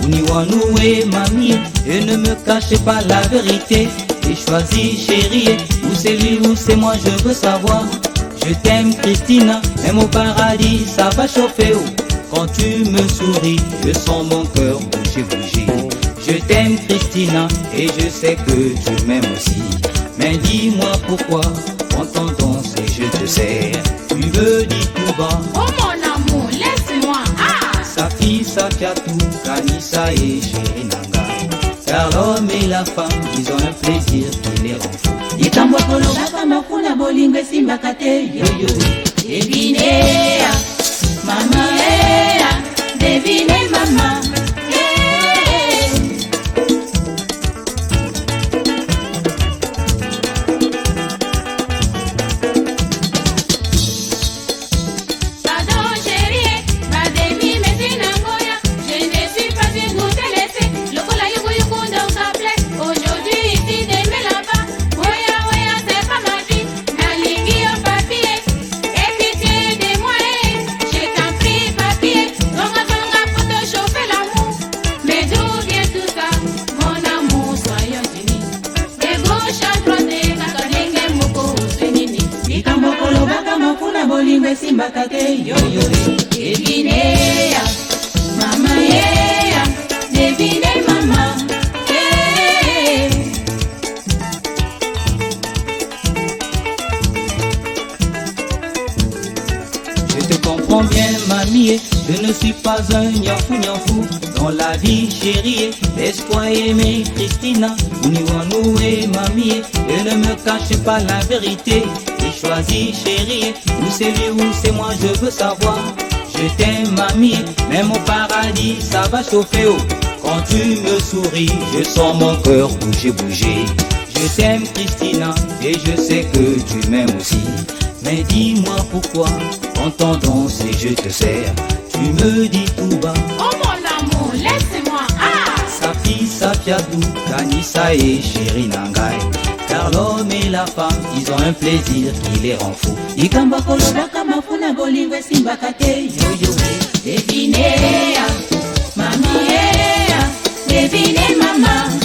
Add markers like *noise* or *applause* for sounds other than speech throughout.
Vous n'y renouez, mamie, et ne me cachez pas la vérité. Et choisis, chérie, où c'est lui, ou c'est moi, je veux savoir. Je t'aime, Christina, même au paradis, ça va chauffer. Oh. Quand tu me souris, je sens mon cœur bouger, bouger. Je t'aime, Christina, et je sais que tu m'aimes aussi. Mais dis-moi pourquoi, quand on danse et je te sers, tu veux dire tout bas. Oh, kanisaki atukanisa ye sheri na ngai. Car l'homme et la femme ils ont un plaisir qui les rend fou likambo tolobaka makuna bolingo esimbaka te yoyo devineya mama eya devine mama. c'est pas la vérité. J'ai choisi chérie, où c'est lui, où c'est moi, je veux savoir. Je t'aime mamie, même au paradis ça va chauffer oh. Quand tu me souris, je sens mon cœur bouger, bouger. Je t'aime Christina, et je sais que tu m'aimes aussi. Mais dis-moi pourquoi, en t'en danser je te sers, tu me dis tout bas. Oh mon amour, laisse-moi, ah! Sapi, Sapiadou, Kanisa et Chérinangai. Car l'homme et la femme, ils ont un plaisir qui les rend fous. Ikamba kolobaka mafuna bolingo esimbaka te yoyo. Devinez, mamie, devinez maman.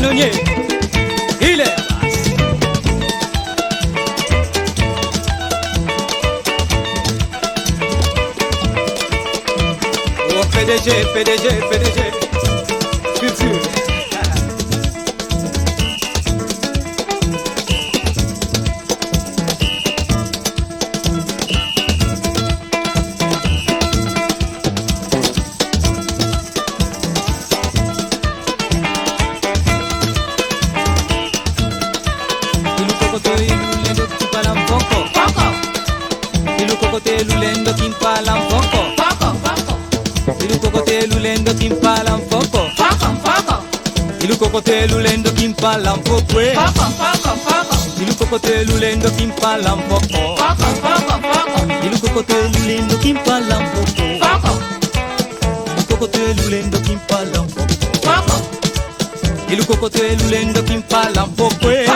Il est. Oh PDG, PDG, PDG, mpala mpokwe ilukokote lulendoki mpala mpoko ilukokote lulendoki mpala mpoko ilukokote lulendoki mpala mpoko ilukokote lulendoki mpala mpokwe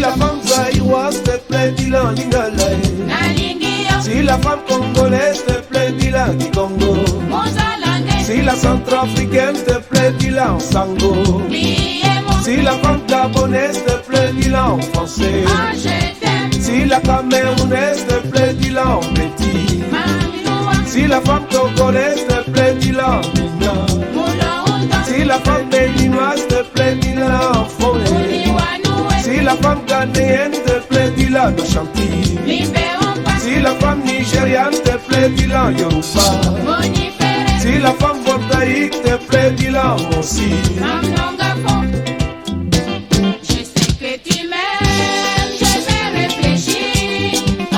la femme zaïroise te plaît, dis-la en Si la femme congolaise te plaît, dis-la en Congo. Si la centrafricaine te plaît, dis-la en sango. Si la femme gabonaise te plaît, dis-la en français. ah Si la camerounaise te plaît, dis-la en petit. Si la femme togolaise te plaît, dis-la en mina. mulounda Si la femme béninoise te plaît, dis-la en la femme ghanéenne te plaît, dis-la chantilly. limbeompa Si la femme nigériane te plaît, dis-la en Yoruba. monifere Si la femme voltaïque te plaît, dis-la en aussi. je sais que tu m'aimes je vais réfléchir oh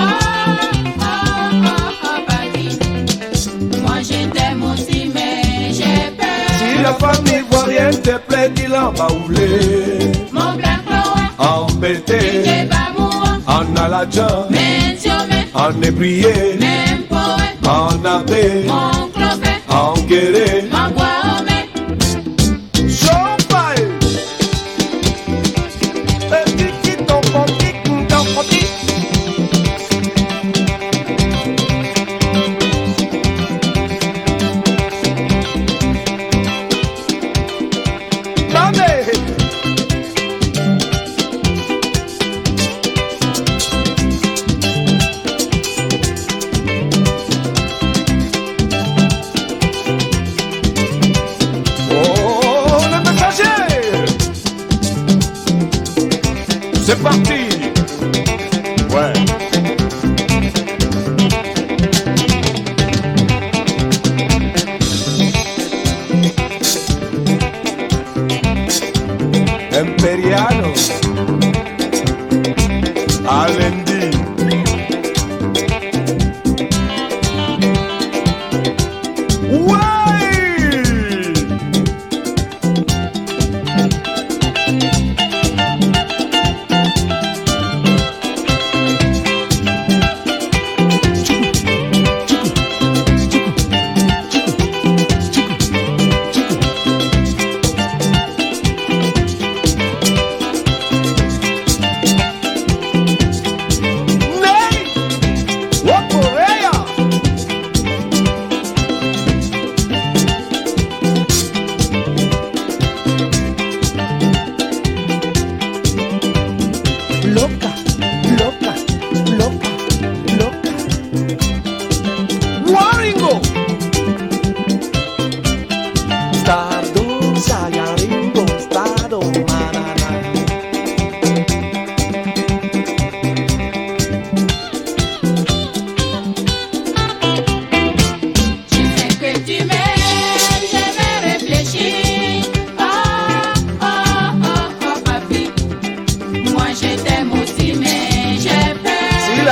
oh oh oh baby moi je t'aime aussi mais j'ai Si peur la femme ivoirienne te plaît, dis-la en baoulé. Croix En moi en ébrié, en abbé, en guéré.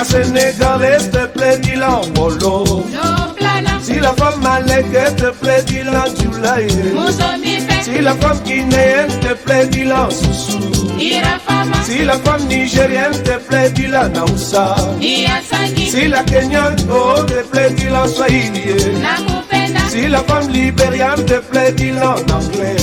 La sénégalaise te plaît, dis-la en Si la femme malèque te plaît, dis-la en Si la femme guinéenne te plaît, dis-la en Soussou. Si la femme nigérienne te plaît, dis-la en Si la kenyane oh, te plaît, dis-la en Swahili. Si la femme libérienne te plaît, dis-la en anglais.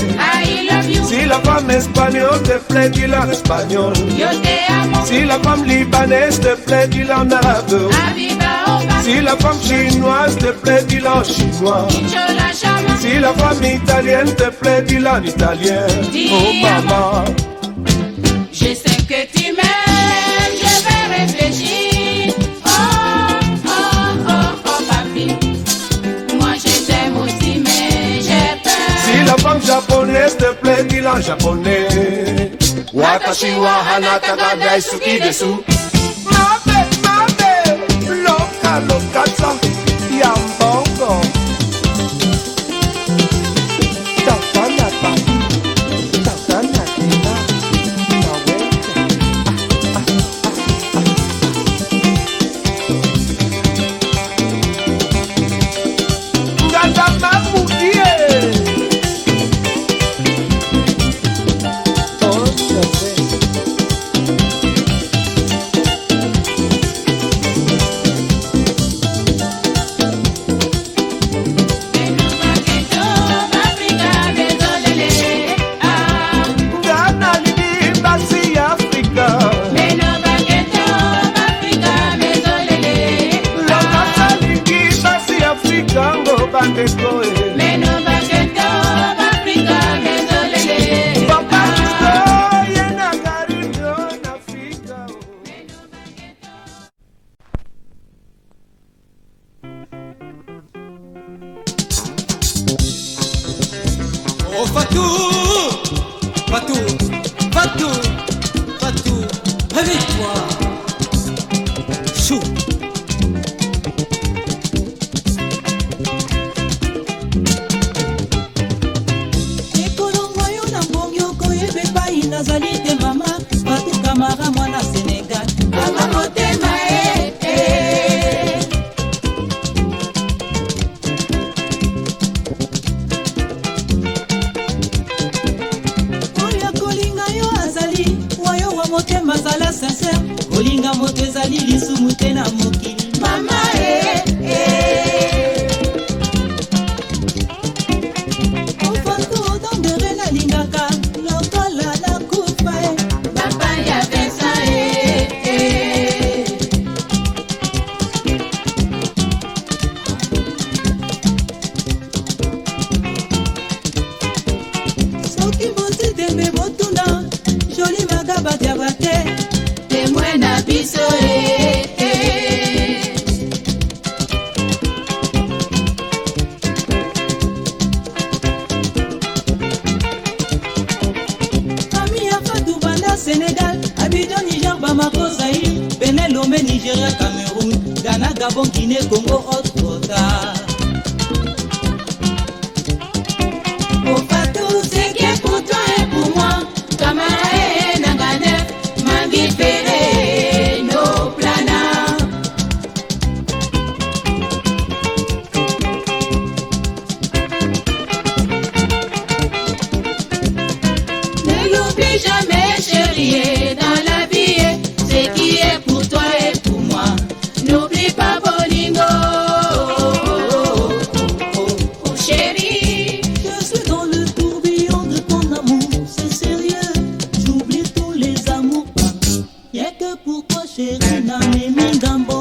Si la femme espagnole te plaît, dis-la en espagnol. yo te amo, Si la femme libanaise te plaît, dis-la en arabe. opa, Si la femme chinoise te plaît, dis-la en chinois. Si la femme italienne te plaît, dis-la en italien. Oh maman, la femme japonaise te plaît, dis-la en japonais. Watashi wa hanata ga daisuki desu. Oh Fatou, Fatou, Fatou, Fatou, réveille-toi. soki bosidembe botuna joli magaba diabate temwe na biso e pour toi, chérie, n'a mis mis d'un.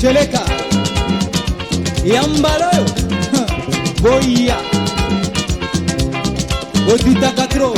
sheleka ya mbala oyo *laughs* boya. Otitaka trop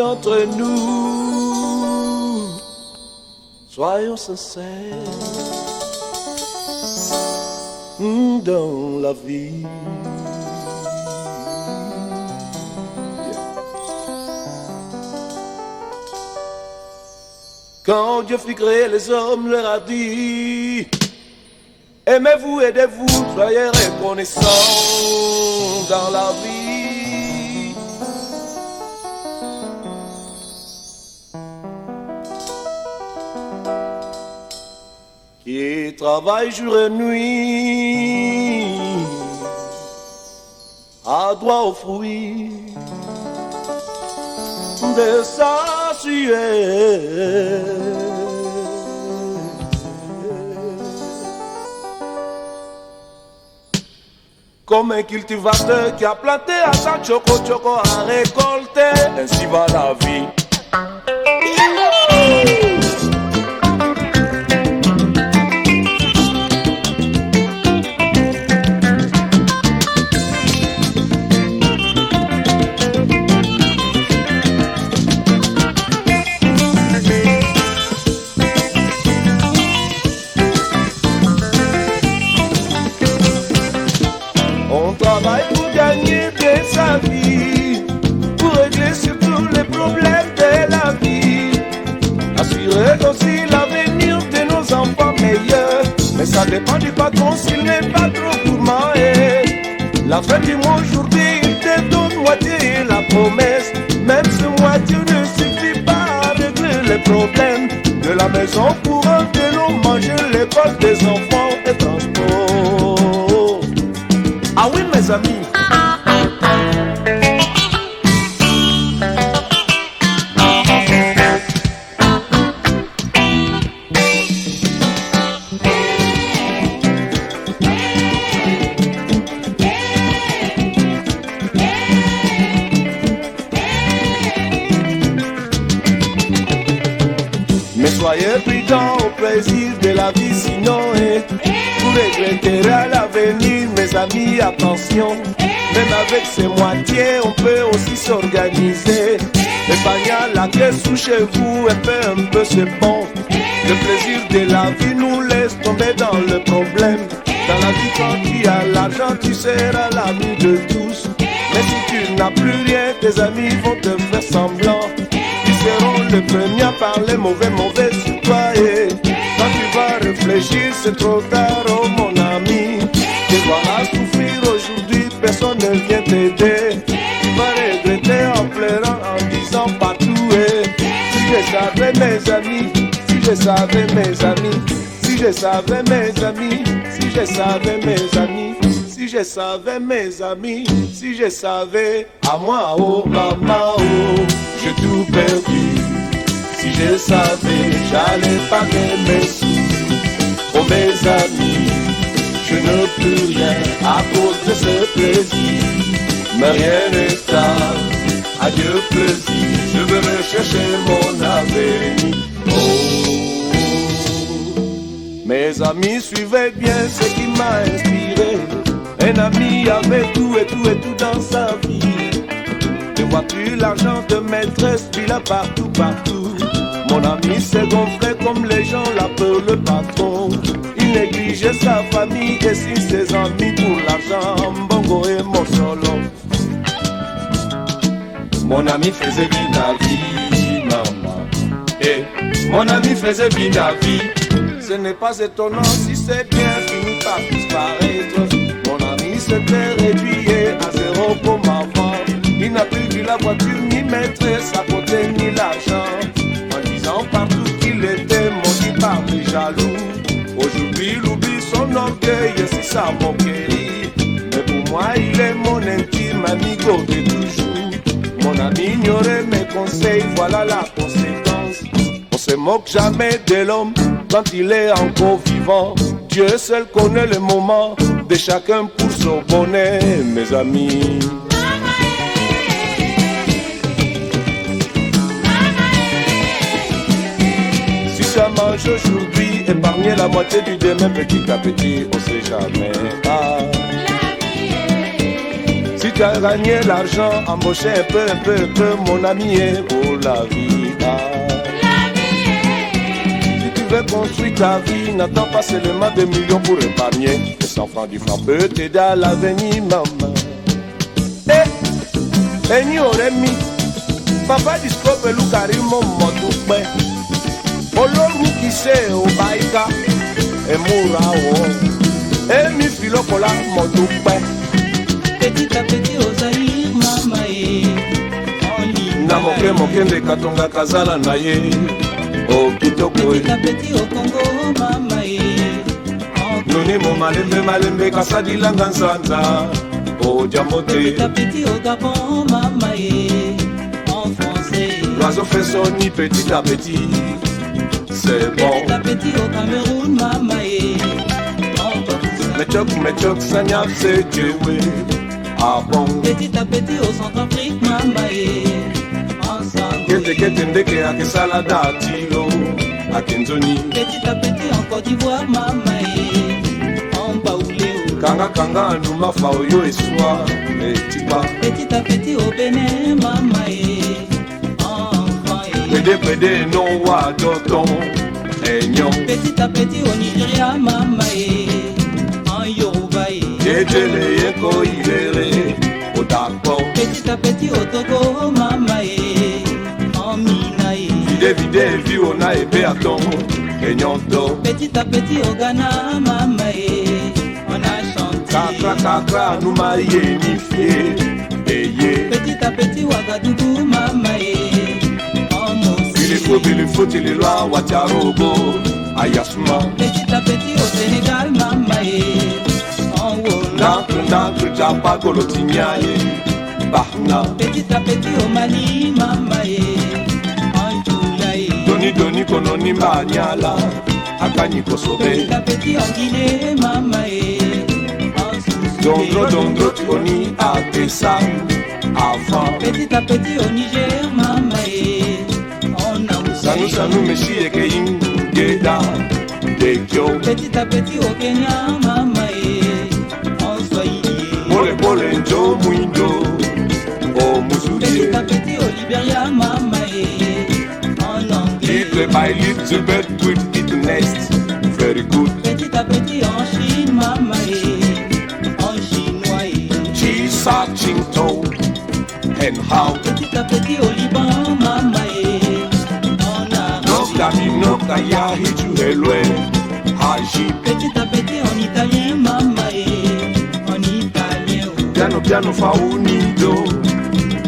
entre nous, soyons sincères dans la vie. Quand Dieu fit créer les hommes, leur a dit Aimez-vous, aidez-vous, soyez reconnaissants dans la vie. Travaille jour et nuit a droit aux fruits de sa sueur. Comme un cultivateur qui a planté à sa choco choco a récolté, ainsi va la vie. Pour gagner bien sa vie, pour régler surtout les problèmes de la vie. Assurer aussi l'avenir de nos enfants meilleurs. Mais ça dépend du patron s'il n'est pas trop gourmand. La fin du mois aujourd'hui, il te donne moitié la promesse. Même ce moitié ne suffit pas à régler les problèmes de la maison pour un l'eau, manger l'école des enfants et transport. amigos. S'organiser. Épargnez la clé sous chez vous et fait un peu ce bon. Le plaisir de la vie nous laisse tomber dans le problème. Dans la vie, quand tu as l'argent, tu seras l'ami de tous. Mais si tu n'as plus rien, tes amis vont te faire semblant. Ils seront les premiers à parler mauvais, mauvais sur toi. Et quand tu vas réfléchir, c'est trop tard, oh mon ami. Tu vas souffrir aujourd'hui, personne ne vient t'aider. Tu vas regretter en pleurant, en disant partout. Et si je savais, mes amis, si je savais, mes amis, si je savais, mes amis, si je savais, mes amis. Si je savais mes amis, si je savais à moi, oh maman, oh, j'ai tout perdu. Si je savais, j'allais pas mes sous. Oh mes amis, je n'ai plus rien à cause de ce plaisir. Mais rien n'est tard, plaisir, je veux rechercher mon avenir. Oh. Mes amis, suivez bien ce qui m'a inspiré. Un ami avait tout et tout et tout dans sa vie. Ne vois-tu l'argent de maîtresse, puis là partout, partout. Mon ami s'est gonflé comme les gens l'appellent le patron. Il négligeait sa famille et si ses amis pour l'argent. Bongo et mon solo. Mon ami faisait bien la vie, maman. Et mon ami faisait bien la vie. Ce n'est pas étonnant si c'est bien fini par disparaître. Mon ami s'était réduit à zéro comme avant. Il n'a plus vu la voiture ni maîtresse à côté ni l'argent. En disant partout qu'il était maudit par les jaloux. Aujourd'hui, il oublie son orgueil et c'est sa moquerie. Mais pour moi, il est mon intime amigo de toujours. Ami ignorait mes conseils, voilà la conséquence. On se moque jamais de l'homme quand il est encore vivant. Dieu seul connaît le moment de chacun pour son bonheur, mes amis. Si ça mange aujourd'hui, épargnez la moitié du demain petit à petit, on sait jamais. Ah. Tu as gagné l'argent, embauchez un peu, un peu, un peu, mon ami, est pour la vie. Ah. Si tu veux construire ta vie, n'attends pas seulement des millions pour épargner. Les 100 francs du franc peut t'aider à l'avenir, maman. Eh, enyi oremi, papa discope lukarimo modupe. Olórí kìí ṣe òbáyíká, ẹ̀múra wọ̀. Èmi filokola modupe. petit a petit ozali mama ye. Na moke mokende katonga kazala na ye. Oh, Okitokoapeti e. okongo mama ye. Nonimo malembe malembe kasadilanga nzanza ojambo oh, teapeti ogabon mama ye. En français. L'oiseau fait son nid petit à petit. C'est bon. petit au Cameroun mama ye. Mechok, mechok, sanyap, c'est Dieu, oui. Ah bon. Petit à petit au Centrafrique mama ye En Sango Kete kete ndeke akisala datilo. Akenzoni. Petit à petit en Côte d'Ivoire mama ye En Baoulé Kanga kanga nduma fa oyo eswa. Etiba. Petit à petit au Bénin, et Pede pede non wa doton. Enyon. Petit à petit au Nigeria, maman et en Yoruba et Jejele yeko ilere. Odakpo. Petit à petit au Togo, maman et en Mina et Vide vide vi ona ebe aton. Enyon do. Petit à petit au Ghana, maman et on a Kakra chanté kakra numa ye ni fie. Eye. Petit à petit au Ouagadougou, maman et en Bilifo Mossi bilifo tililwa wacharogo. Ayasuma. Petit à petit au Sénégal, maman et en Wolof Ndakru ndakru japa kolotinyaye. Bahna. Petit à petit au Mali, mama ye. En Djoula ye Doni doni kono ni manyala. Akanyi kosobe. Petit à petit en Guinée, mama ye. En Dondro Soussoué dondro toni atesa. Avant. Petit à petit au Niger, mama ye. En Sanu Naoussaï sanu meshi eke Kenya, Tekyo, Petit à petit au Kenya, mama eh, en Swahili. Pole Pole Njo Mwindo, O Petit à petit au mama eh, en anglais. Little by little bird with its nest, very good. Petit à petit en Chine, mama en chinois eh. She's searching to and how? Petit à petit au Liban, mama en arabe. Noka mi noka ya hiju helwe, haji. Petit à petit en italien, mama en italien. Piano piano fa unido,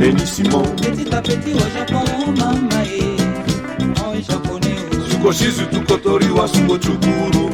benissimo. Petit à petit au Japon, mama eh, en japonais. oh. Suko shizu tukotori wa suko chukuru,